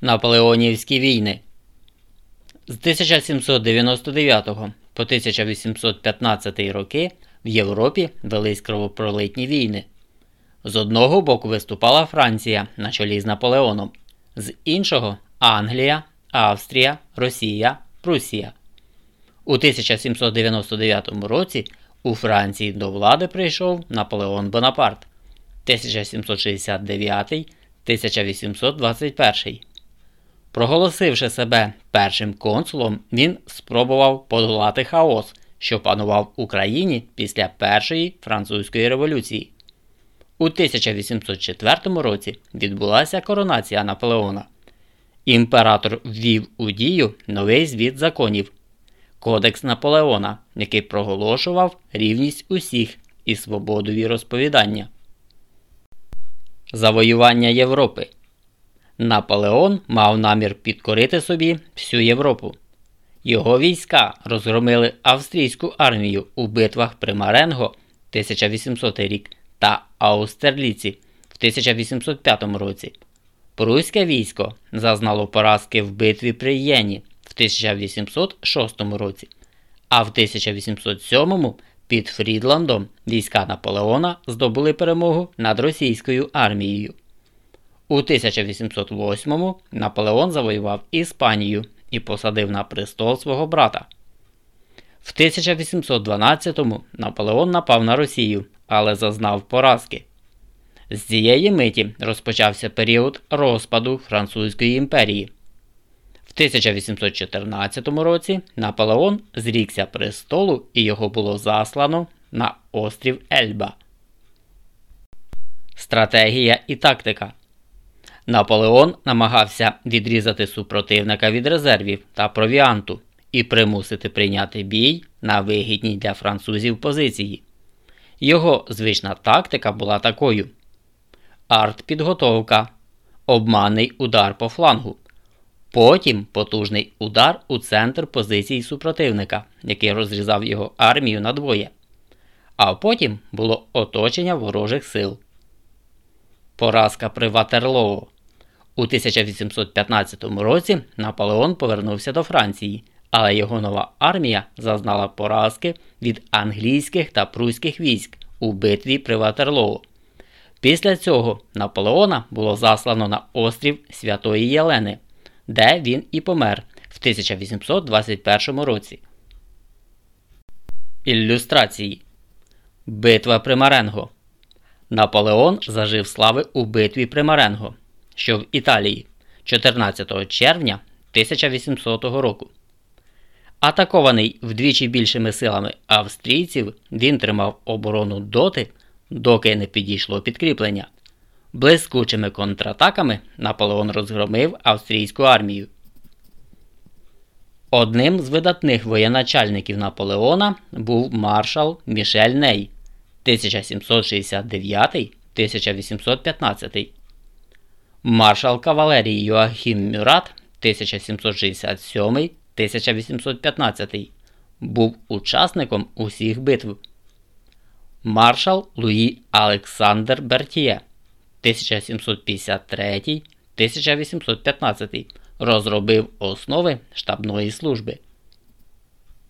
Наполеонівські війни з 1799 по 1815 роки в Європі велись кровопролитні війни. З одного боку виступала Франція на чолі з Наполеоном, з іншого Англія, Австрія, Росія, Прусія. У 1799 році у Франції до влади прийшов Наполеон Бонапарт 1769 1821. Проголосивши себе першим консулом, він спробував подолати хаос, що панував в Україні після Першої французької революції. У 1804 році відбулася коронація Наполеона. Імператор ввів у дію новий звіт законів Кодекс Наполеона, який проголошував рівність усіх і свободу віросповідання. Завоювання Європи. Наполеон мав намір підкорити собі всю Європу. Його війська розгромили австрійську армію у битвах при Маренго 1800 рік та Аустерліці в 1805 році. Пруське військо зазнало поразки в битві при Єні в 1806 році, а в 1807 під Фрідландом війська Наполеона здобули перемогу над російською армією. У 1808 Наполеон завоював Іспанію і посадив на престол свого брата. В 1812-му Наполеон напав на Росію, але зазнав поразки. З цієї миті розпочався період розпаду Французької імперії. В 1814 році Наполеон зрікся престолу і його було заслано на острів Ельба. Стратегія і тактика Наполеон намагався відрізати супротивника від резервів та провіанту і примусити прийняти бій на вигідній для французів позиції. Його звична тактика була такою: артпідготовка, обманний удар по флангу, потім потужний удар у центр позицій супротивника, який розрізав його армію надвоє. А потім було оточення ворожих сил. Поразка при Ватерлоо. У 1815 році Наполеон повернувся до Франції, але його нова армія зазнала поразки від англійських та пруських військ у битві при Ватерлоо. Після цього Наполеона було заслано на острів Святої Єлени, де він і помер в 1821 році. Ілюстрації Битва при Маренго Наполеон зажив слави у битві при Маренго що в Італії 14 червня 1800 року. Атакований вдвічі більшими силами австрійців, він тримав оборону доти, доки не підійшло підкріплення. Блискучими контратаками Наполеон розгромив австрійську армію. Одним з видатних воєначальників Наполеона був маршал Мішель Ней 1769 1815 маршал кавалерії Йоахім Мюрат 1767-1815 був учасником усіх битв. Маршал Луї Олександр Бертіє 1753-1815 розробив основи штабної служби.